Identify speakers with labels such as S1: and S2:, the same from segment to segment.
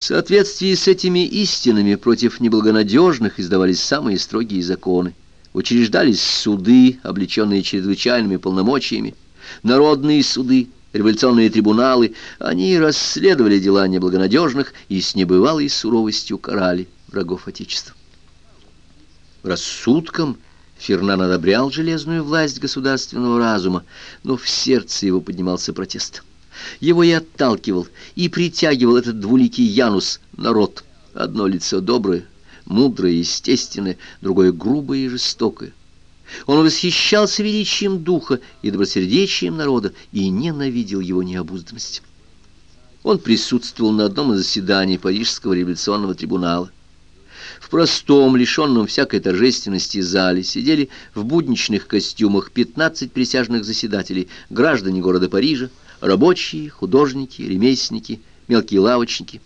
S1: В соответствии с этими истинами против неблагонадежных издавались самые строгие законы. Учреждались суды, облеченные чрезвычайными полномочиями, народные суды, революционные трибуналы. Они расследовали дела неблагонадежных и с небывалой суровостью карали врагов Отечества. Рассудком Фернан одобрял железную власть государственного разума, но в сердце его поднимался протест. Его и отталкивал, и притягивал этот двуликий Янус, народ. Одно лицо доброе, мудрое, естественное, другое грубое и жестокое. Он восхищался величием духа и добросердечием народа и ненавидел его необузданность. Он присутствовал на одном из заседаний Парижского революционного трибунала. В простом, лишенном всякой торжественности зале сидели в будничных костюмах 15 присяжных заседателей, граждане города Парижа, рабочие, художники, ремесленники, мелкие лавочники.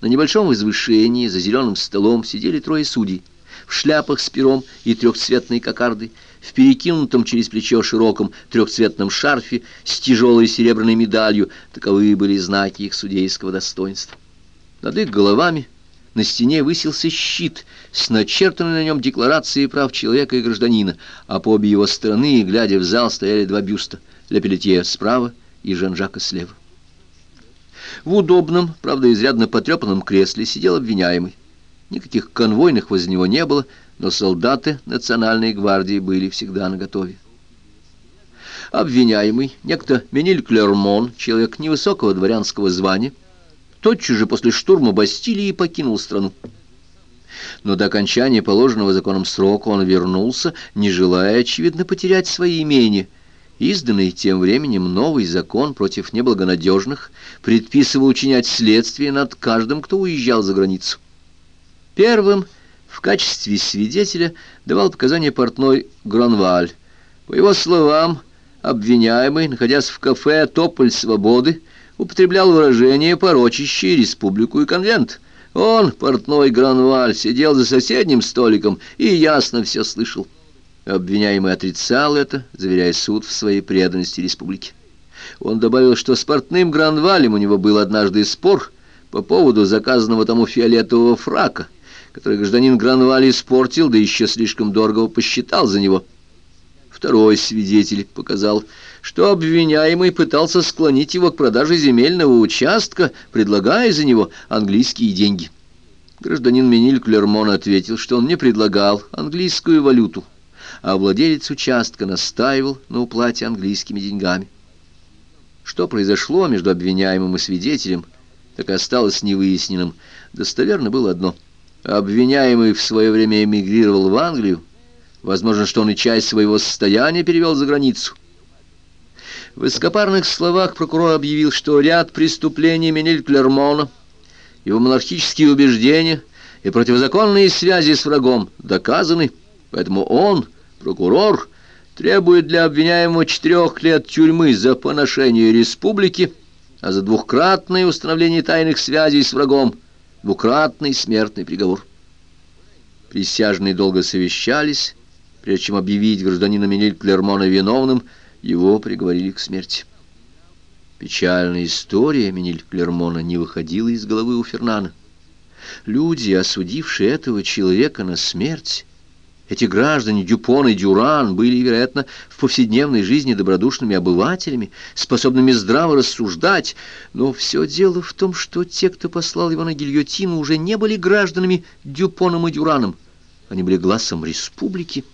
S1: На небольшом возвышении за зеленым столом сидели трое судей в шляпах с пером и трехцветной кокардой, в перекинутом через плечо широком трехцветном шарфе с тяжелой серебряной медалью. Таковы были знаки их судейского достоинства. Над их головами на стене высился щит с начертанной на нем декларацией прав человека и гражданина, а по обе его стороны, глядя в зал, стояли два бюста — Лепелетье справа и Жан-Жака слева. В удобном, правда, изрядно потрепанном кресле сидел обвиняемый. Никаких конвойных возле него не было, но солдаты национальной гвардии были всегда наготове. Обвиняемый, некто Мениль Клермон, человек невысокого дворянского звания, тотчас же после штурма Бастилии покинул страну. Но до окончания положенного законом срока он вернулся, не желая, очевидно, потерять свои имения. Изданный тем временем новый закон против неблагонадежных предписывал учинять следствие над каждым, кто уезжал за границу. Первым в качестве свидетеля давал показания портной Гранваль. По его словам, обвиняемый, находясь в кафе «Тополь свободы», употреблял выражение, порочащее республику и конвент. Он, портной Гранваль, сидел за соседним столиком и ясно все слышал. Обвиняемый отрицал это, заверяя суд в своей преданности республике. Он добавил, что с портным Гранвалем у него был однажды спор по поводу заказанного тому фиолетового фрака — который гражданин Гранвали испортил, да еще слишком дорого посчитал за него. Второй свидетель показал, что обвиняемый пытался склонить его к продаже земельного участка, предлагая за него английские деньги. Гражданин Мениль Клермон ответил, что он не предлагал английскую валюту, а владелец участка настаивал на уплате английскими деньгами. Что произошло между обвиняемым и свидетелем, так осталось невыясненным. Достоверно было одно — Обвиняемый в свое время эмигрировал в Англию. Возможно, что он и часть своего состояния перевел за границу. В ископарных словах прокурор объявил, что ряд преступлений Менель Клермона, его монархические убеждения и противозаконные связи с врагом доказаны, поэтому он, прокурор, требует для обвиняемого четырех лет тюрьмы за поношение республики, а за двухкратное установление тайных связей с врагом – двукратный смертный приговор. Присяжные долго совещались, прежде чем объявить гражданина Менель Клермона виновным, его приговорили к смерти. Печальная история Менель Клермона не выходила из головы у Фернана. Люди, осудившие этого человека на смерть, эти граждане Дюпон и Дюран были, вероятно, в повседневной жизни добродушными обывателями, способными здраво рассуждать, но все дело в том, что те, кто послал его на гильотину, уже не были гражданами Дюпоном и Дюраном. Они были глазом республики.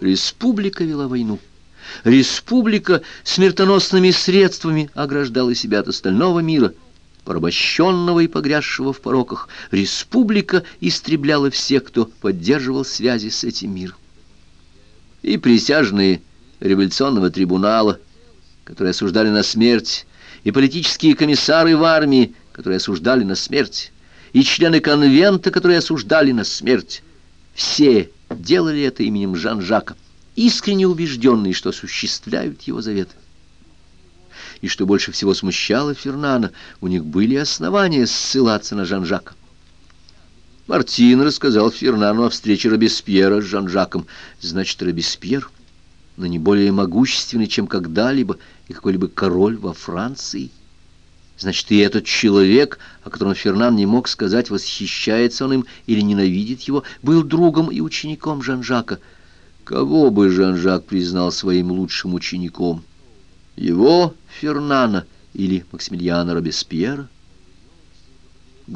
S1: Республика вела войну. Республика смертоносными средствами ограждала себя от остального мира — порабощенного и погрязшего в пороках, республика истребляла всех, кто поддерживал связи с этим миром. И присяжные революционного трибунала, которые осуждали на смерть, и политические комиссары в армии, которые осуждали на смерть, и члены конвента, которые осуждали на смерть, все делали это именем Жан-Жака, искренне убежденные, что осуществляют его заветы и, что больше всего смущало Фернана, у них были основания ссылаться на Жан-Жака. Мартин рассказал Фернану о встрече Робеспьера с Жан-Жаком. Значит, Робеспьер, но не более могущественный, чем когда-либо, и какой-либо король во Франции — Значит, и этот человек, о котором Фернан не мог сказать, восхищается он им или ненавидит его, был другом и учеником Жан-Жака. Кого бы Жан-Жак признал своим лучшим учеником? Его, Фернана, или Максимилиана Робеспьера?